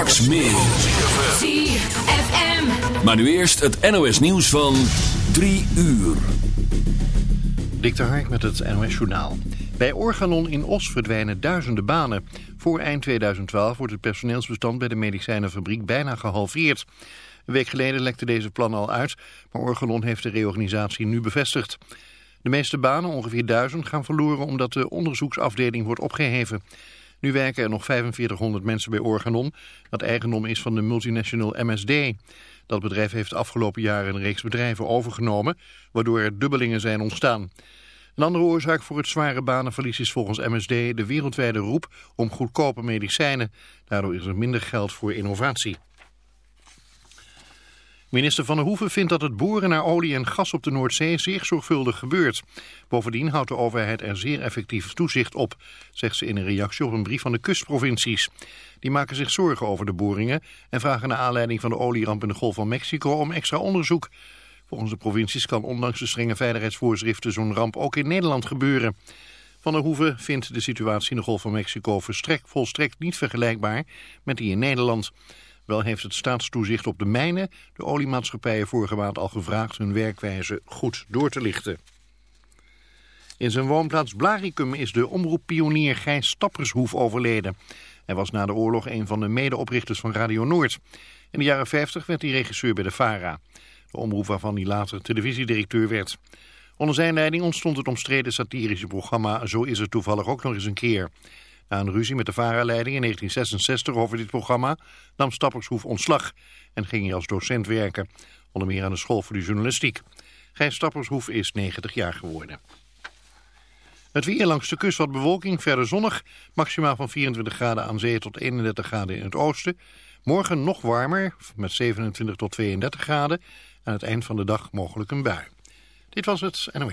Straks meer. ZFM. Maar nu eerst het NOS nieuws van 3 uur. Dik Hark met het NOS Journaal. Bij Organon in Os verdwijnen duizenden banen. Voor eind 2012 wordt het personeelsbestand bij de medicijnenfabriek bijna gehalveerd. Een week geleden lekte deze plan al uit, maar Organon heeft de reorganisatie nu bevestigd. De meeste banen, ongeveer duizend, gaan verloren omdat de onderzoeksafdeling wordt opgeheven. Nu werken er nog 4500 mensen bij Organon, dat eigendom is van de multinational MSD. Dat bedrijf heeft de afgelopen jaren een reeks bedrijven overgenomen, waardoor er dubbelingen zijn ontstaan. Een andere oorzaak voor het zware banenverlies is volgens MSD de wereldwijde roep om goedkope medicijnen. Daardoor is er minder geld voor innovatie. Minister Van der Hoeven vindt dat het boren naar olie en gas op de Noordzee zeer zorgvuldig gebeurt. Bovendien houdt de overheid er zeer effectief toezicht op, zegt ze in een reactie op een brief van de kustprovincies. Die maken zich zorgen over de boringen en vragen naar aanleiding van de olieramp in de Golf van Mexico om extra onderzoek. Volgens de provincies kan ondanks de strenge veiligheidsvoorschriften zo'n ramp ook in Nederland gebeuren. Van der Hoeven vindt de situatie in de Golf van Mexico verstrekt, volstrekt niet vergelijkbaar met die in Nederland. Wel heeft het staatstoezicht op de mijnen de oliemaatschappijen vorige maand al gevraagd hun werkwijze goed door te lichten. In zijn woonplaats Blaricum is de omroeppionier Gijs Stappershoef overleden. Hij was na de oorlog een van de medeoprichters van Radio Noord. In de jaren 50 werd hij regisseur bij de VARA. De omroep waarvan hij later televisiedirecteur werd. Onder zijn leiding ontstond het omstreden satirische programma Zo is het toevallig ook nog eens een keer. Na een ruzie met de VARA-leiding in 1966 over dit programma nam Stappershoef ontslag en ging hij als docent werken. Onder meer aan de school voor de journalistiek. Gijs Stappershoef is 90 jaar geworden. Het weer langs de kust wat bewolking, verder zonnig. Maximaal van 24 graden aan zee tot 31 graden in het oosten. Morgen nog warmer, met 27 tot 32 graden. Aan het eind van de dag mogelijk een bui. Dit was het NOS.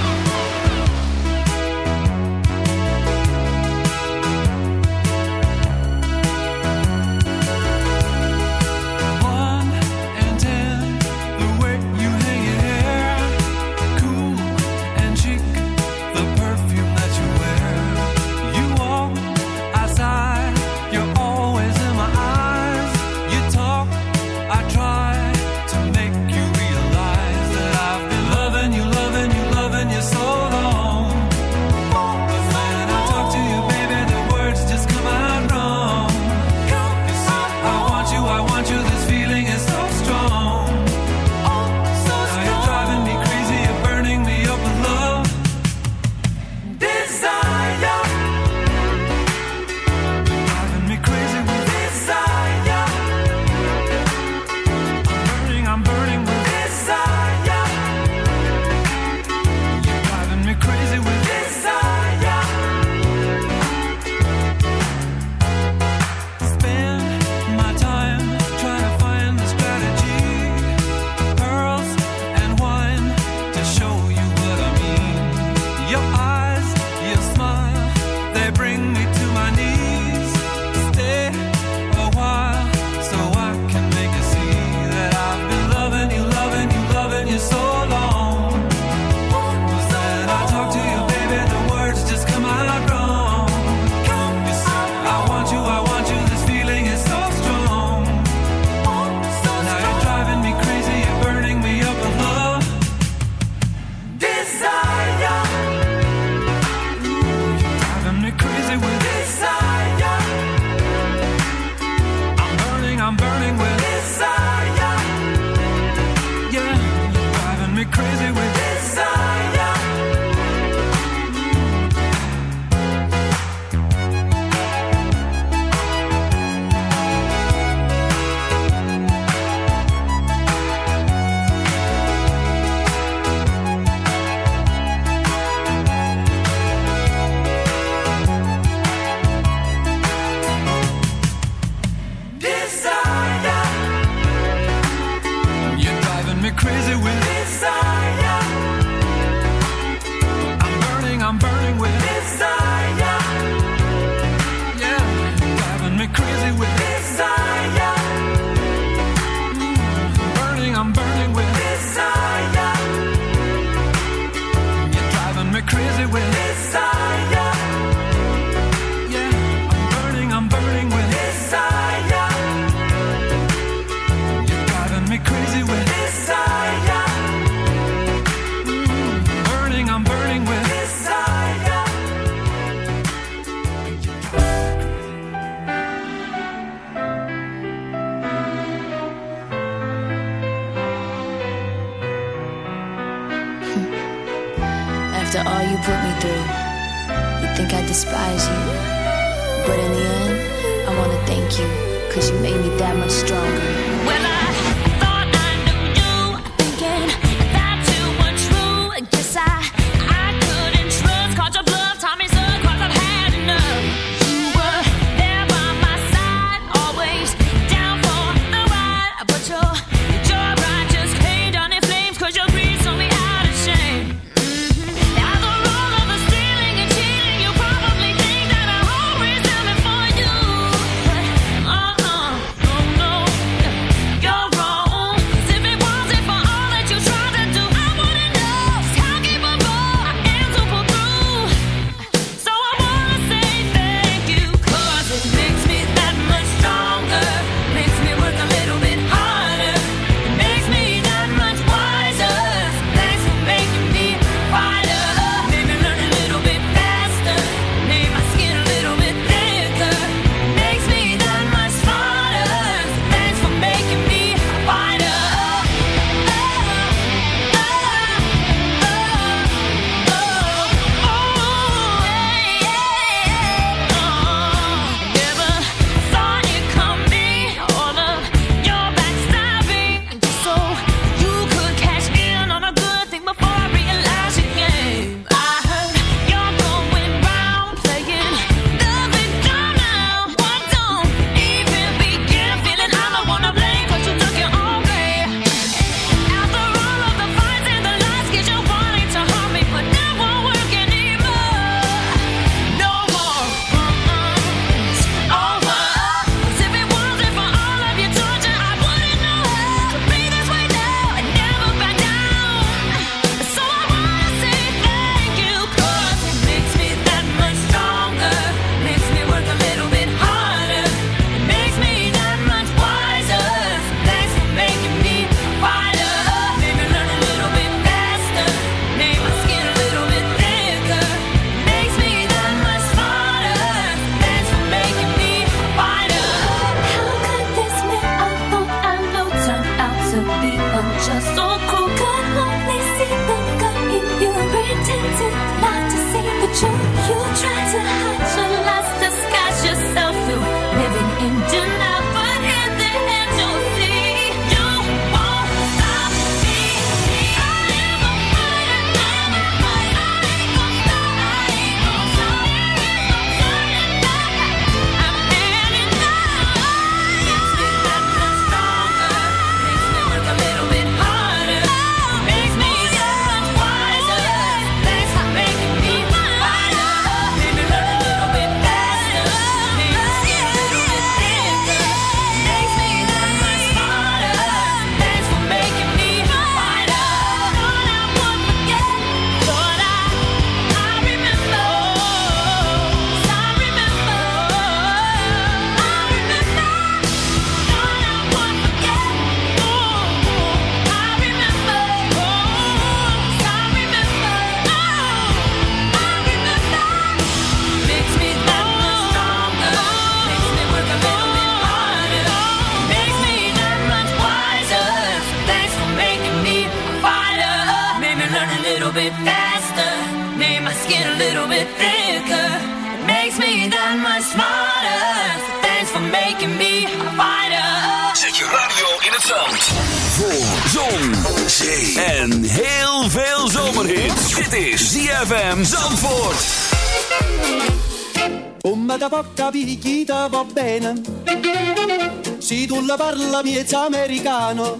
Si tu la parla miezza americano,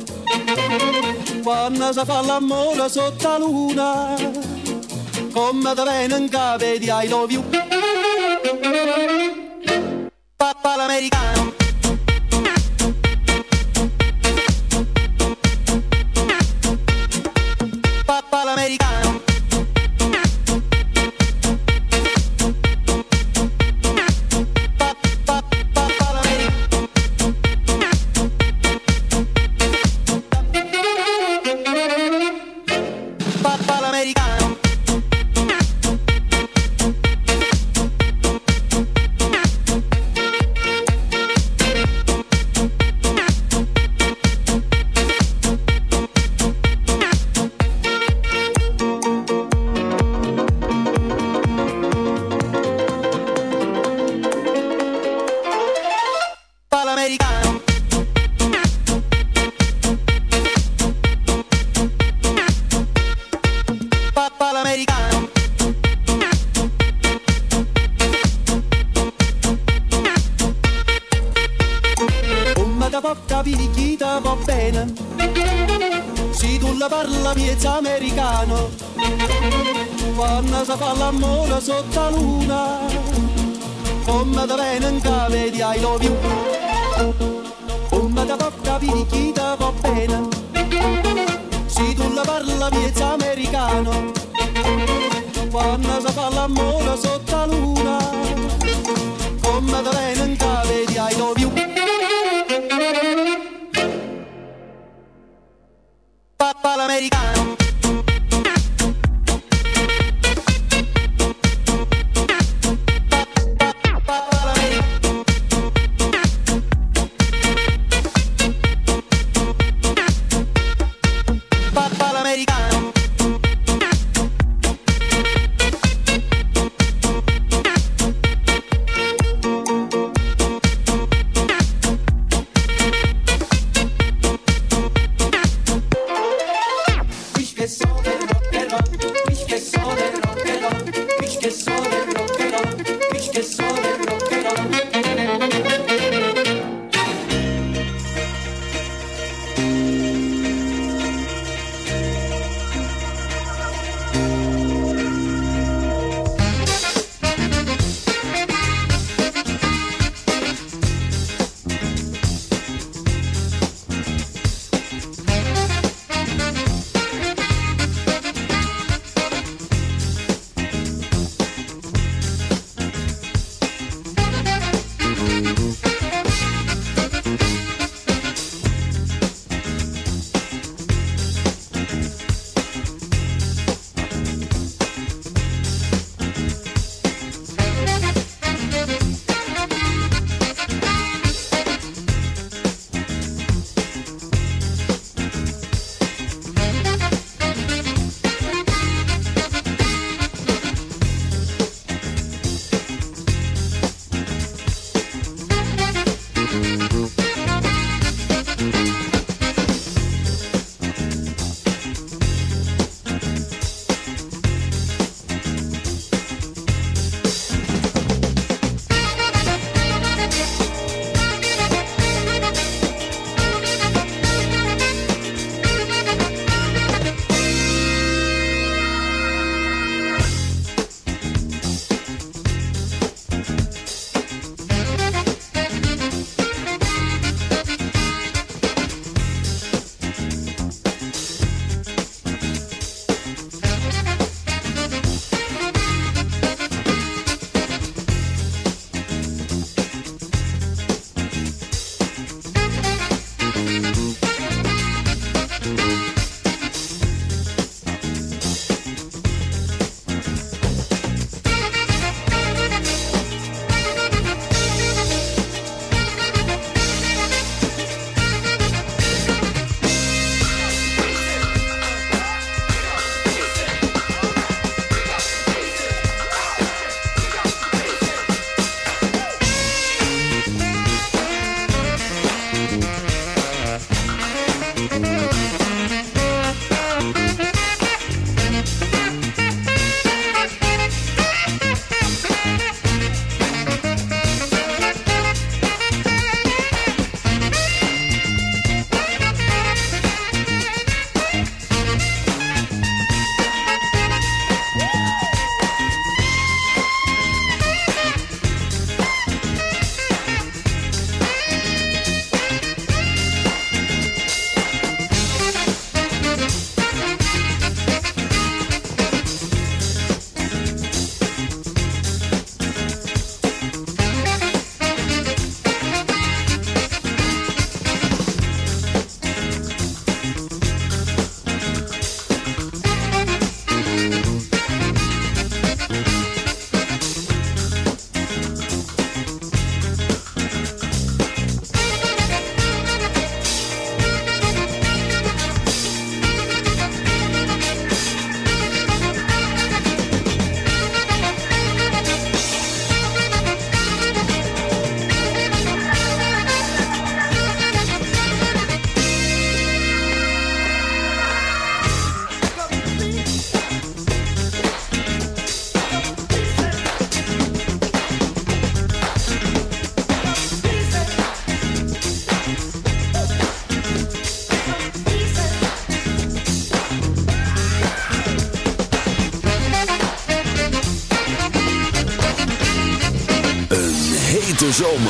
quando si fa l'amore sotto la luna, come da venen capo di I love.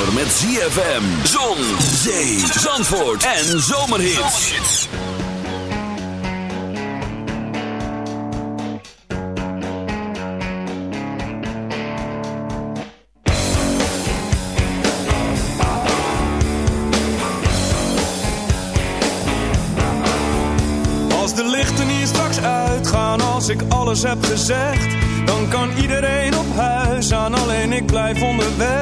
zomer met ZFM. Zon, zee, zandvoort en zomerhits. Als de lichten hier straks uitgaan, als ik alles heb gezegd... dan kan iedereen op huis aan, alleen ik blijf onderweg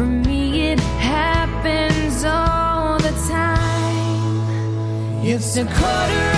For me, it happens all the time. It's a quarter.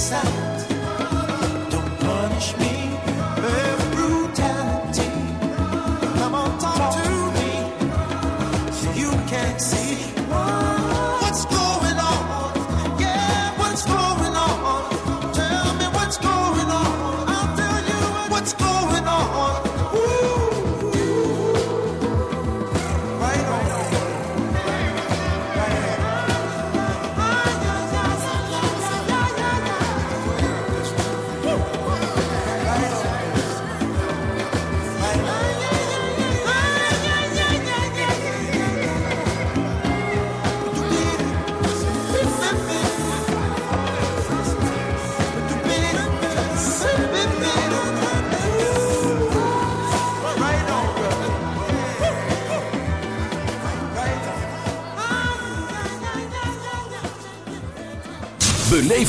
inside.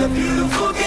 The beautiful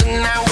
and now